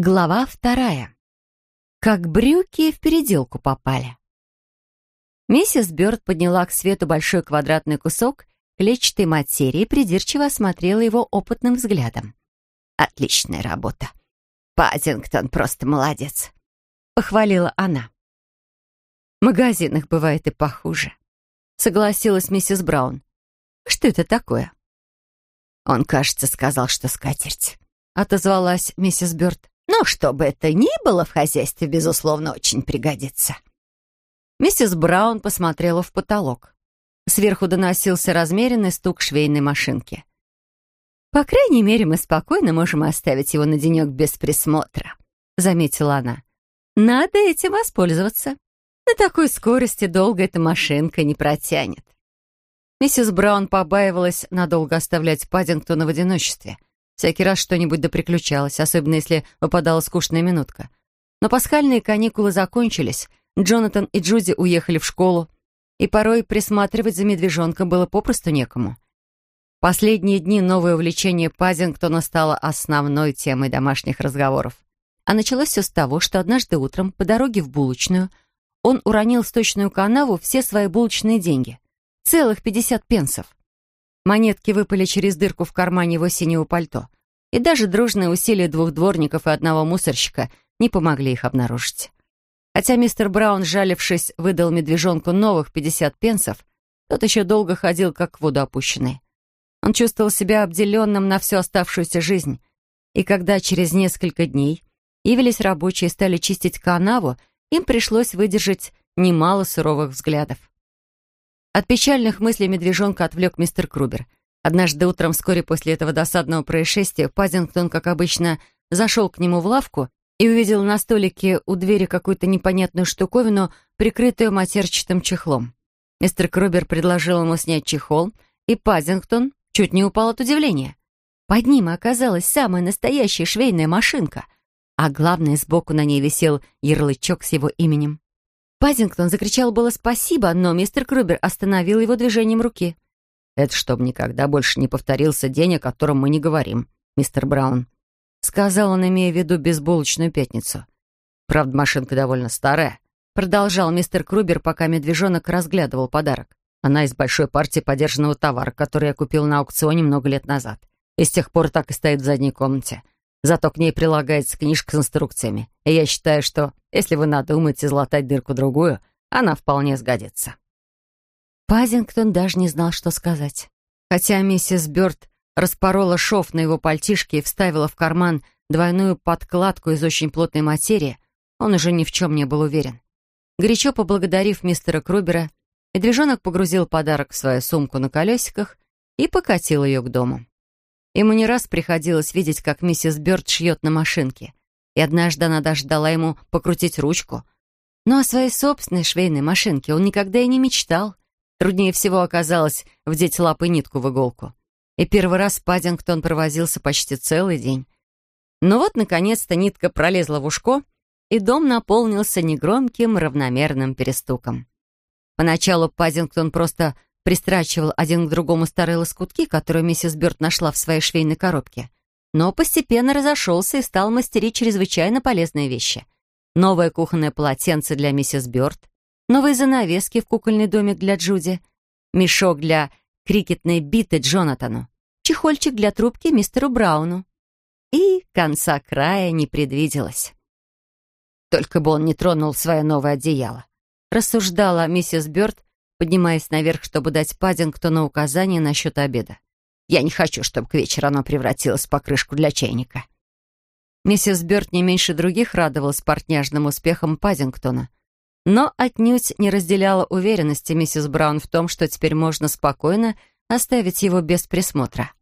Глава вторая. Как брюки в переделку попали. Миссис Бёрд подняла к свету большой квадратный кусок клетчатой материи и придирчиво осмотрела его опытным взглядом. «Отличная работа. Паддингтон просто молодец», — похвалила она. «В магазинах бывает и похуже», — согласилась миссис Браун. «Что это такое?» «Он, кажется, сказал, что скатерть», — отозвалась миссис Бёрд. Но что бы это ни было в хозяйстве, безусловно, очень пригодится. Миссис Браун посмотрела в потолок. Сверху доносился размеренный стук швейной машинки. «По крайней мере, мы спокойно можем оставить его на денек без присмотра», — заметила она. «Надо этим воспользоваться. На такой скорости долго эта машинка не протянет». Миссис Браун побаивалась надолго оставлять Паддингтона в одиночестве — Всякий раз что-нибудь да приключалось, особенно если выпадала скучная минутка. Но пасхальные каникулы закончились, Джонатан и Джуди уехали в школу, и порой присматривать за медвежонком было попросту некому. Последние дни новое увлечение Пазингтона стало основной темой домашних разговоров. А началось все с того, что однажды утром по дороге в булочную он уронил в сточную канаву все свои булочные деньги. Целых 50 пенсов. Монетки выпали через дырку в кармане его синего пальто. И даже дружные усилия двух дворников и одного мусорщика не помогли их обнаружить. Хотя мистер Браун, жалившись, выдал медвежонку новых 50 пенсов, тот еще долго ходил, как в воду опущенный. Он чувствовал себя обделенным на всю оставшуюся жизнь. И когда через несколько дней явились рабочие и стали чистить канаву, им пришлось выдержать немало суровых взглядов. От печальных мыслей медвежонка отвлек мистер Крубер. Однажды утром, вскоре после этого досадного происшествия, Пазингтон, как обычно, зашел к нему в лавку и увидел на столике у двери какую-то непонятную штуковину, прикрытую матерчатым чехлом. Мистер Крубер предложил ему снять чехол, и Пазингтон чуть не упал от удивления. Под ним оказалась самая настоящая швейная машинка, а главное, сбоку на ней висел ярлычок с его именем. Пазингтон закричал было «спасибо», но мистер Крубер остановил его движением руки. «Это чтобы никогда больше не повторился день, о котором мы не говорим, мистер Браун», сказал он, имея в виду безбулочную пятницу. «Правда, машинка довольно старая», продолжал мистер Крубер, пока медвежонок разглядывал подарок. Она из большой партии подержанного товара, который я купил на аукционе много лет назад. И с тех пор так и стоит в задней комнате. Зато к ней прилагается книжка с инструкциями. И я считаю, что, если вы надумаете златать дырку-другую, она вполне сгодится». Пазингтон даже не знал, что сказать. Хотя миссис Бёрд распорола шов на его пальтишке и вставила в карман двойную подкладку из очень плотной материи, он уже ни в чем не был уверен. Горячо поблагодарив мистера Крубера, медвежонок погрузил подарок в свою сумку на колесиках и покатил ее к дому. Ему не раз приходилось видеть, как миссис Бёрд шьет на машинке, и однажды она даже дала ему покрутить ручку. Но о своей собственной швейной машинке он никогда и не мечтал. Труднее всего оказалось вдеть лапы нитку в иголку. И первый раз Паддингтон провозился почти целый день. Но вот, наконец-то, нитка пролезла в ушко, и дом наполнился негромким равномерным перестуком. Поначалу Паддингтон просто пристрачивал один к другому старые лоскутки, которые миссис Бёрд нашла в своей швейной коробке. Но постепенно разошелся и стал мастерить чрезвычайно полезные вещи. Новое кухонное полотенце для миссис Бёрд, новые занавески в кукольный домик для Джуди, мешок для крикетной биты Джонатану, чехольчик для трубки мистеру Брауну. И конца края не предвиделось. Только бы он не тронул свое новое одеяло, рассуждала миссис Бёрд, поднимаясь наверх, чтобы дать Паддингтону указания насчет обеда. «Я не хочу, чтобы к вечеру оно превратилось в покрышку для чайника». Миссис Бёрд не меньше других радовалась партняжным успехам Паддингтона, но отнюдь не разделяла уверенности миссис Браун в том, что теперь можно спокойно оставить его без присмотра.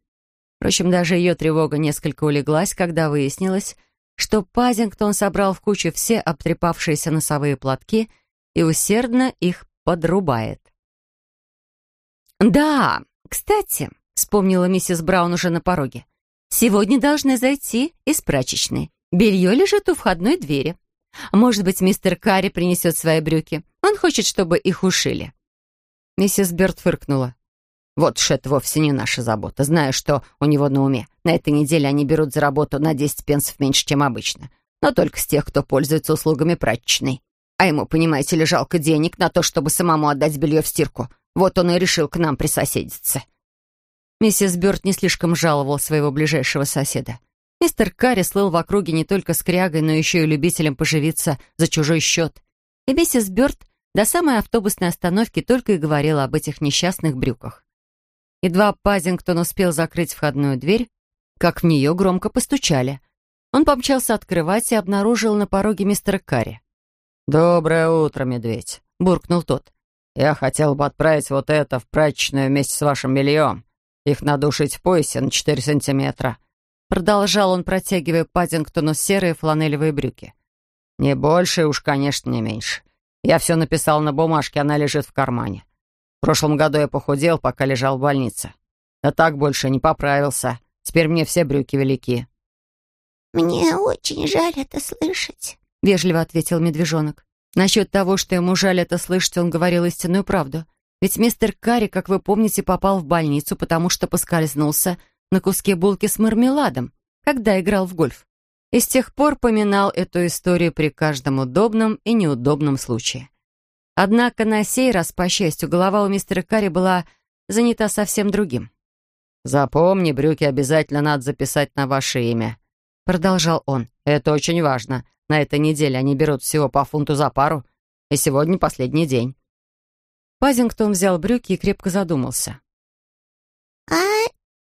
Впрочем, даже ее тревога несколько улеглась, когда выяснилось, что Пазингтон собрал в кучу все обтрепавшиеся носовые платки и усердно их подрубает. «Да, кстати», — вспомнила миссис Браун уже на пороге, «сегодня должны зайти из прачечной. Белье лежит у входной двери. Может быть, мистер Карри принесет свои брюки. Он хочет, чтобы их ушили». Миссис Бёрд фыркнула. «Вот уж это вовсе не наша забота. Знаю, что у него на уме. На этой неделе они берут за работу на 10 пенсов меньше, чем обычно. но только с тех, кто пользуется услугами прачечной. А ему, понимаете ли, жалко денег на то, чтобы самому отдать белье в стирку. Вот он и решил к нам присоседиться». Миссис Бёрд не слишком жаловал своего ближайшего соседа. Мистер Карри слыл в округе не только скрягой, но еще и любителем поживиться за чужой счет. И миссис Бёрд до самой автобусной остановки только и говорила об этих несчастных брюках. Едва Пазингтон успел закрыть входную дверь, как в нее громко постучали. Он помчался открывать и обнаружил на пороге мистера Карри. «Доброе утро, медведь», — буркнул тот. «Я хотел бы отправить вот это в прачечную вместе с вашим бельем. Их надо ушить в поясе на четыре сантиметра». Продолжал он, протягивая Паддингтону серые фланелевые брюки. «Не больше и уж, конечно, не меньше. Я все написал на бумажке, она лежит в кармане. В прошлом году я похудел, пока лежал в больнице. Да так больше не поправился. Теперь мне все брюки велики». «Мне очень жаль это слышать», — вежливо ответил медвежонок. Насчет того, что ему жаль это слышать, он говорил истинную правду. Ведь мистер Карри, как вы помните, попал в больницу, потому что поскользнулся на куске булки с мармеладом, когда играл в гольф. И с тех пор поминал эту историю при каждом удобном и неудобном случае. Однако на сей раз, по счастью, голова у мистера Карри была занята совсем другим. «Запомни, брюки обязательно надо записать на ваше имя», — продолжал он. «Это очень важно. На этой неделе они берут всего по фунту за пару, и сегодня последний день». Пазингтон взял брюки и крепко задумался. «А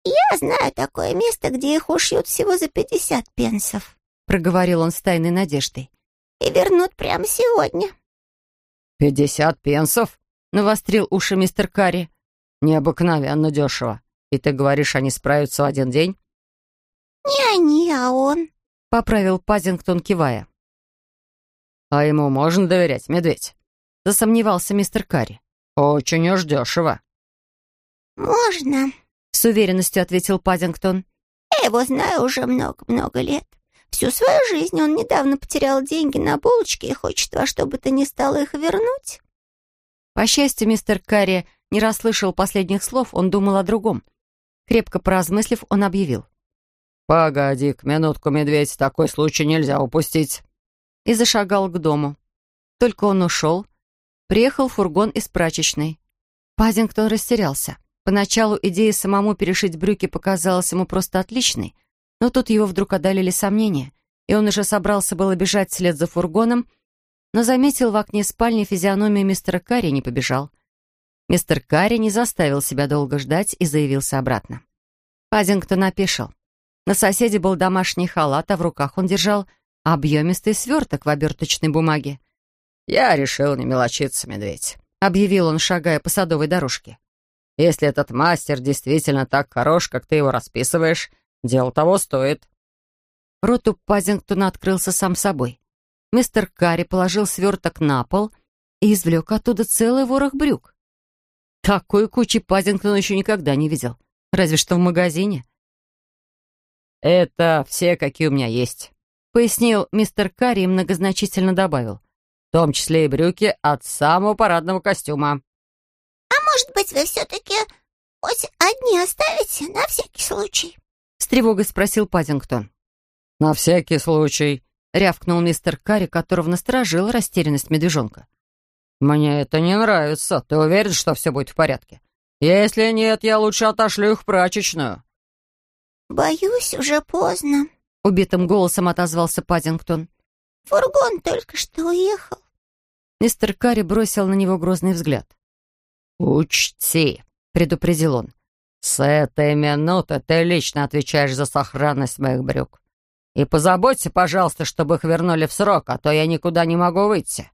я знаю такое место, где их ушьют всего за пятьдесят пенсов», — проговорил он с тайной надеждой. «И вернут прямо сегодня». «Пятьдесят пенсов?» — навострил уши мистер Карри. «Необыкновенно дешево. И ты говоришь, они справятся в один день?» «Не они, а он», — поправил Пазингтон, кивая. «А ему можно доверять, медведь?» — засомневался мистер Карри. «Очень уж дешево». «Можно», — с уверенностью ответил Паддингтон. «Я его знаю уже много-много лет. Всю свою жизнь он недавно потерял деньги на булочки и хочет во что бы то ни стало их вернуть». По счастью, мистер Карри не расслышал последних слов, он думал о другом. Крепко поразмыслив, он объявил. «Погоди-ка минутку, медведь, такой случай нельзя упустить». И зашагал к дому. Только он ушел. Приехал фургон из прачечной. Паддингтон растерялся. Поначалу идея самому перешить брюки показалась ему просто отличной, но тут его вдруг одолели сомнения, и он уже собрался было бежать вслед за фургоном, но заметил в окне спальни физиономию мистера Карри и не побежал. Мистер Карри не заставил себя долго ждать и заявился обратно. Пазингтон опешил. На соседе был домашний халат, а в руках он держал объемистый сверток в оберточной бумаге. «Я решил не мелочиться, медведь», — объявил он, шагая по садовой дорожке. Если этот мастер действительно так хорош, как ты его расписываешь, дело того стоит». Рот у Пазингтона открылся сам собой. Мистер Карри положил сверток на пол и извлек оттуда целый ворох брюк. Такой кучи Пазингтон еще никогда не видел, разве что в магазине. «Это все, какие у меня есть», — пояснил мистер Карри и многозначительно добавил. «В том числе и брюки от самого парадного костюма». «Может быть, вы все-таки хоть одни оставите на всякий случай?» С тревогой спросил Паддингтон. «На всякий случай», — рявкнул мистер Карри, которого насторожила растерянность медвежонка. «Мне это не нравится. Ты уверен, что все будет в порядке? Если нет, я лучше отошлю их в прачечную». «Боюсь, уже поздно», — убитым голосом отозвался Паддингтон. «Фургон только что уехал». Мистер Карри бросил на него грозный взгляд. «Учти», — предупредил он, — «с этой минуты ты лично отвечаешь за сохранность моих брюк. И позаботься, пожалуйста, чтобы их вернули в срок, а то я никуда не могу выйти.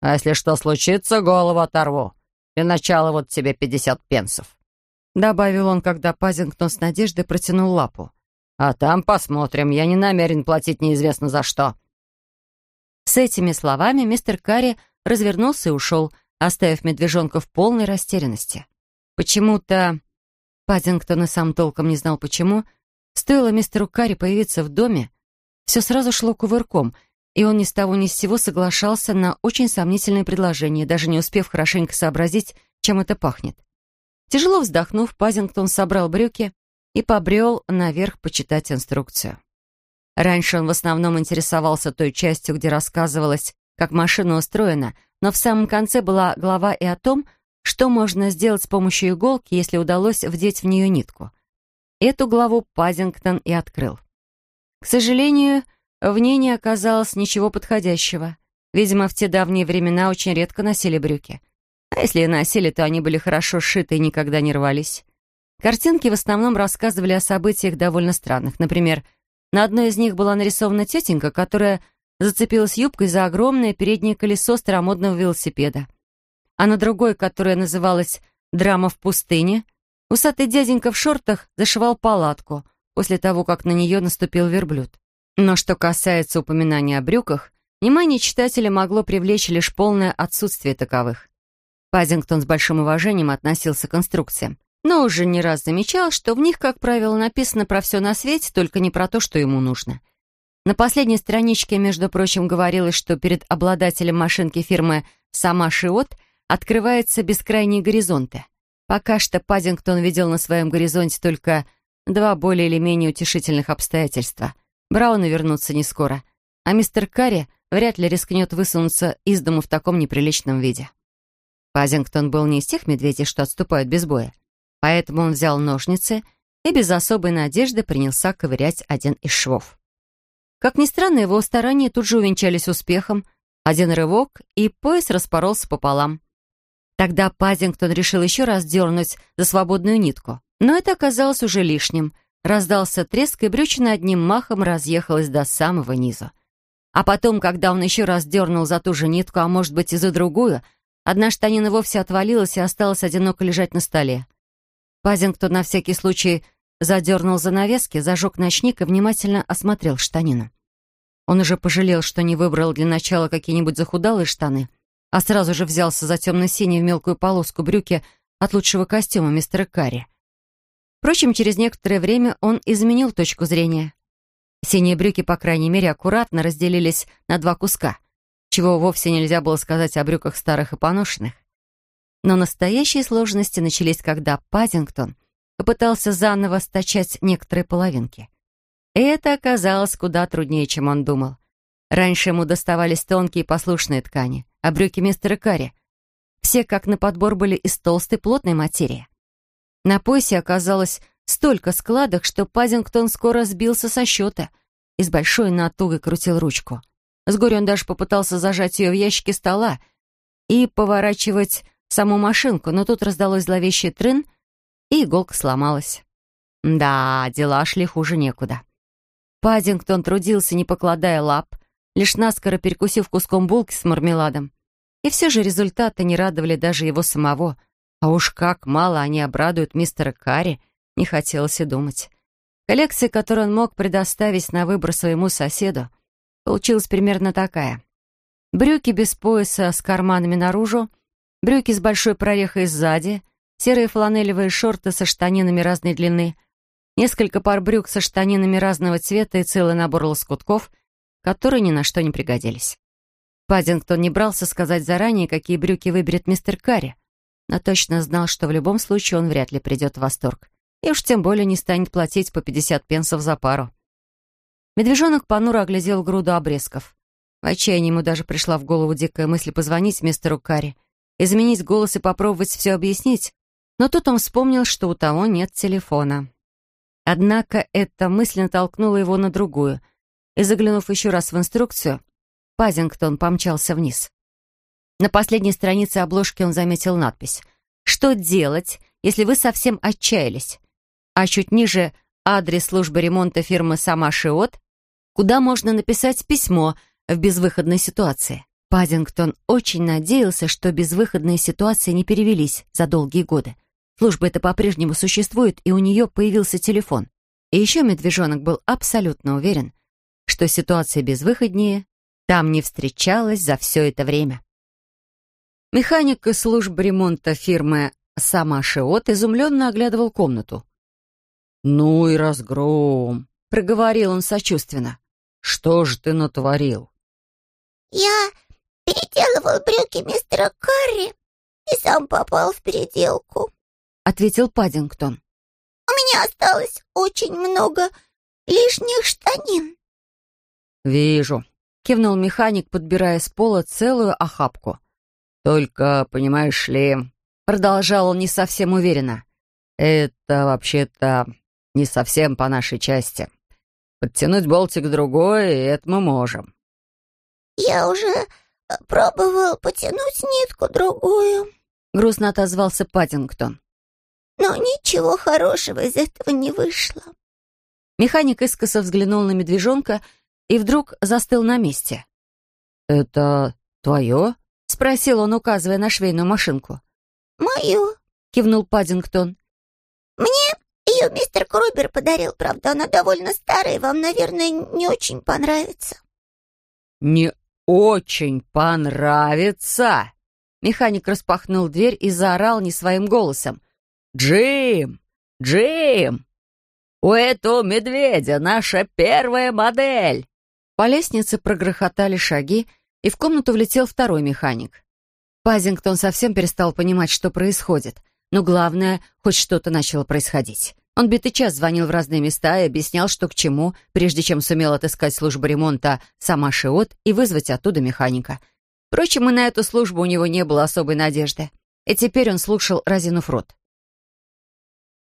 А если что случится, голову оторву. Для начала вот тебе пятьдесят пенсов». Добавил он, когда Пазингтон с надеждой протянул лапу. «А там посмотрим. Я не намерен платить неизвестно за что». С этими словами мистер Карри развернулся и ушел, оставив медвежонка в полной растерянности. Почему-то... Паддингтон и сам толком не знал почему. Стоило мистеру Карри появиться в доме, все сразу шло кувырком, и он ни с того ни с сего соглашался на очень сомнительное предложение, даже не успев хорошенько сообразить, чем это пахнет. Тяжело вздохнув, Пазингтон собрал брюки и побрел наверх почитать инструкцию. Раньше он в основном интересовался той частью, где рассказывалось, как машина устроена, но в самом конце была глава и о том, что можно сделать с помощью иголки, если удалось вдеть в нее нитку. Эту главу Пазингтон и открыл. К сожалению, в ней не оказалось ничего подходящего. Видимо, в те давние времена очень редко носили брюки. А если и носили, то они были хорошо сшиты и никогда не рвались. Картинки в основном рассказывали о событиях довольно странных. Например, на одной из них была нарисована тетенька, которая зацепилась юбкой за огромное переднее колесо старомодного велосипеда. А на другой, которая называлась «Драма в пустыне», усатый дяденька в шортах зашивал палатку после того, как на нее наступил верблюд. Но что касается упоминания о брюках, внимание читателя могло привлечь лишь полное отсутствие таковых. Пазингтон с большим уважением относился к инструкциям, но уже не раз замечал, что в них, как правило, написано про все на свете, только не про то, что ему нужно. На последней страничке, между прочим, говорилось, что перед обладателем машинки фирмы «Сама Шиот» открываются бескрайние горизонты. Пока что Пазингтон видел на своем горизонте только два более или менее утешительных обстоятельства. Брауны вернутся не скоро, а мистер Карри вряд ли рискнет высунуться из дому в таком неприличном виде. Пазингтон был не из тех медведей, что отступают без боя. Поэтому он взял ножницы и без особой надежды принялся ковырять один из швов. Как ни странно, его старания тут же увенчались успехом. Один рывок, и пояс распоролся пополам. Тогда Пазингтон решил еще раз дернуть за свободную нитку. Но это оказалось уже лишним. Раздался треск, и брючина одним махом разъехалась до самого низа. А потом, когда он еще раз дернул за ту же нитку, а может быть и за другую, одна штанина вовсе отвалилась и осталась одиноко лежать на столе. Пазингтон на всякий случай задернул занавески, зажег ночник и внимательно осмотрел штанину. Он уже пожалел, что не выбрал для начала какие-нибудь захудалые штаны, а сразу же взялся за темно-синий в мелкую полоску брюки от лучшего костюма мистера Карри. Впрочем, через некоторое время он изменил точку зрения. Синие брюки, по крайней мере, аккуратно разделились на два куска, чего вовсе нельзя было сказать о брюках старых и поношенных. Но настоящие сложности начались, когда Паддингтон попытался заново стачать некоторые половинки. Это оказалось куда труднее, чем он думал. Раньше ему доставались тонкие послушные ткани, а брюки мистера Карри все как на подбор были из толстой плотной материи. На поясе оказалось столько складок, что Паддингтон скоро сбился со счета и с большой натугой крутил ручку. С горя он даже попытался зажать ее в ящике стола и поворачивать саму машинку, но тут раздалось зловещий трын, и иголка сломалась. Да, дела шли хуже некуда. Паддингтон трудился, не покладая лап, лишь наскоро перекусив куском булки с мармеладом. И все же результаты не радовали даже его самого. А уж как мало они обрадуют мистера Карри, не хотелось и думать. Коллекция, которую он мог предоставить на выбор своему соседу, получилась примерно такая. Брюки без пояса с карманами наружу, брюки с большой прорехой сзади, серые фланелевые шорты со штанинами разной длины, несколько пар брюк со штанинами разного цвета и целый набор лоскутков, которые ни на что не пригодились. Паддингтон не брался сказать заранее, какие брюки выберет мистер Карри, но точно знал, что в любом случае он вряд ли придет в восторг, и уж тем более не станет платить по 50 пенсов за пару. Медвежонок понуро оглядел груду обрезков. В отчаянии ему даже пришла в голову дикая мысль позвонить мистеру Карри изменить голос и попробовать все объяснить, но тут он вспомнил, что у того нет телефона. Однако эта мысль натолкнула его на другую, и, заглянув еще раз в инструкцию, Пазингтон помчался вниз. На последней странице обложки он заметил надпись «Что делать, если вы совсем отчаялись?» А чуть ниже адрес службы ремонта фирмы «Сама Шиот», куда можно написать письмо в безвыходной ситуации. Паддингтон очень надеялся, что безвыходные ситуации не перевелись за долгие годы. Служба эта по-прежнему существует, и у нее появился телефон. И еще медвежонок был абсолютно уверен, что ситуация безвыходнее там не встречалась за все это время. Механик из службы ремонта фирмы «Сама Шиот» изумленно оглядывал комнату. «Ну и разгром!» — проговорил он сочувственно. «Что же ты натворил?» «Я переделывал брюки мистера Карри и сам попал в переделку», — ответил Паддингтон. «У меня осталось очень много лишних штанин. «Вижу», — кивнул механик, подбирая с пола целую охапку. «Только, понимаешь ли...» — продолжал он не совсем уверенно. «Это вообще-то не совсем по нашей части. Подтянуть болтик другой, это мы можем». «Я уже э, пробовал потянуть нитку другую», — грустно отозвался Паддингтон. «Но ничего хорошего из этого не вышло». Механик искоса взглянул на медвежонка и вдруг застыл на месте. «Это твое?» — спросил он, указывая на швейную машинку. «Мою», — кивнул Паддингтон. «Мне ее мистер Крубер подарил, правда, она довольно старая, вам, наверное, не очень понравится». «Не очень понравится!» Механик распахнул дверь и заорал не своим голосом. «Джим! Джим! У этого медведя наша первая модель!» По лестнице прогрохотали шаги, и в комнату влетел второй механик. Пазингтон совсем перестал понимать, что происходит. Но главное, хоть что-то начало происходить. Он битый час звонил в разные места и объяснял, что к чему, прежде чем сумел отыскать службу ремонта сама Шиот и вызвать оттуда механика. Впрочем, и на эту службу у него не было особой надежды. И теперь он слушал, разинув рот.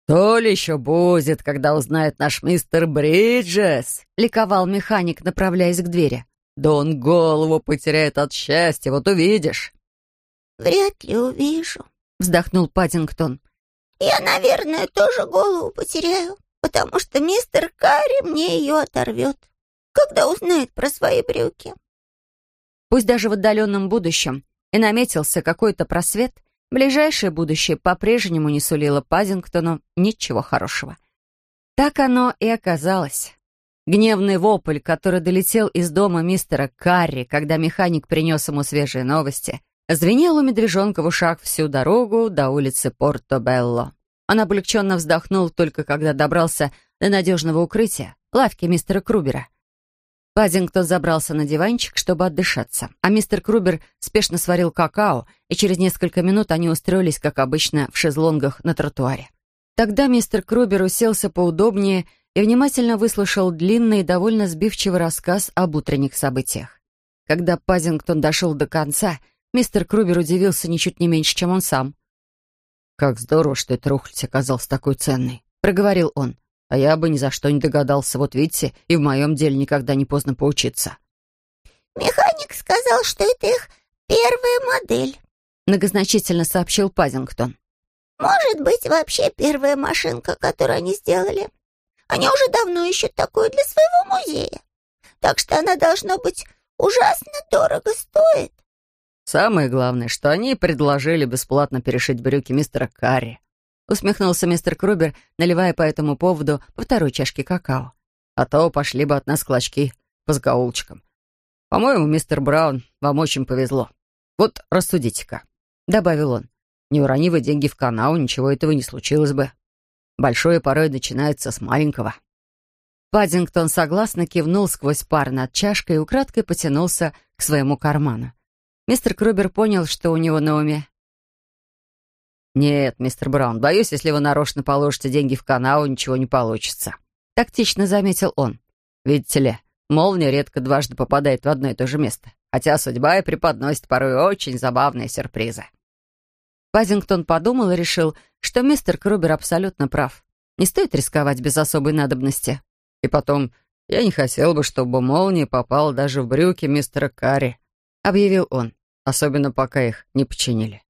«То ли еще будет, когда узнает наш мистер Бриджес!» — ликовал механик, направляясь к двери. «Да он голову потеряет от счастья, вот увидишь!» «Вряд ли увижу», — вздохнул Паддингтон. «Я, наверное, тоже голову потеряю, потому что мистер Карри мне ее оторвет, когда узнает про свои брюки». Пусть даже в отдаленном будущем и наметился какой-то просвет, ближайшее будущее по-прежнему не сулило Паддингтону ничего хорошего. Так оно и оказалось. Гневный вопль, который долетел из дома мистера Карри, когда механик принес ему свежие новости, Звенел у медвежонка в ушах всю дорогу до улицы Порто-Белло. Он облегченно вздохнул только когда добрался до надежного укрытия, лавки мистера Крубера. Паддингтон забрался на диванчик, чтобы отдышаться, а мистер Крубер спешно сварил какао, и через несколько минут они устроились, как обычно, в шезлонгах на тротуаре. Тогда мистер Крубер уселся поудобнее и внимательно выслушал длинный и довольно сбивчивый рассказ об утренних событиях. Когда Пазингтон дошел до конца — Мистер Крубер удивился ничуть не меньше, чем он сам. «Как здорово, что эта рухлядь оказалась такой ценной», — проговорил он. «А я бы ни за что не догадался. Вот видите, и в моем деле никогда не поздно поучиться». «Механик сказал, что это их первая модель», — многозначительно сообщил Пазингтон. «Может быть, вообще первая машинка, которую они сделали. Они уже давно ищут такую для своего музея. Так что она, должно быть, ужасно дорого стоит». Самое главное, что они предложили бесплатно перешить брюки мистера Карри. Усмехнулся мистер Крубер, наливая по этому поводу по второй чашке какао. А то пошли бы от нас клочки по закоулочкам. По-моему, мистер Браун, вам очень повезло. Вот рассудите-ка, — добавил он. Не урони вы деньги в канал, ничего этого не случилось бы. Большое порой начинается с маленького. Паддингтон согласно кивнул сквозь пар над чашкой и украдкой потянулся к своему карману. Мистер Крубер понял, что у него на уме. «Нет, мистер Браун, боюсь, если вы нарочно положите деньги в канал, ничего не получится», — тактично заметил он. «Видите ли, молния редко дважды попадает в одно и то же место, хотя судьба и преподносит порой очень забавные сюрпризы». Пазингтон подумал и решил, что мистер Крубер абсолютно прав. Не стоит рисковать без особой надобности. И потом, я не хотел бы, чтобы молния попала даже в брюки мистера Карри, — объявил он особенно пока их не починили.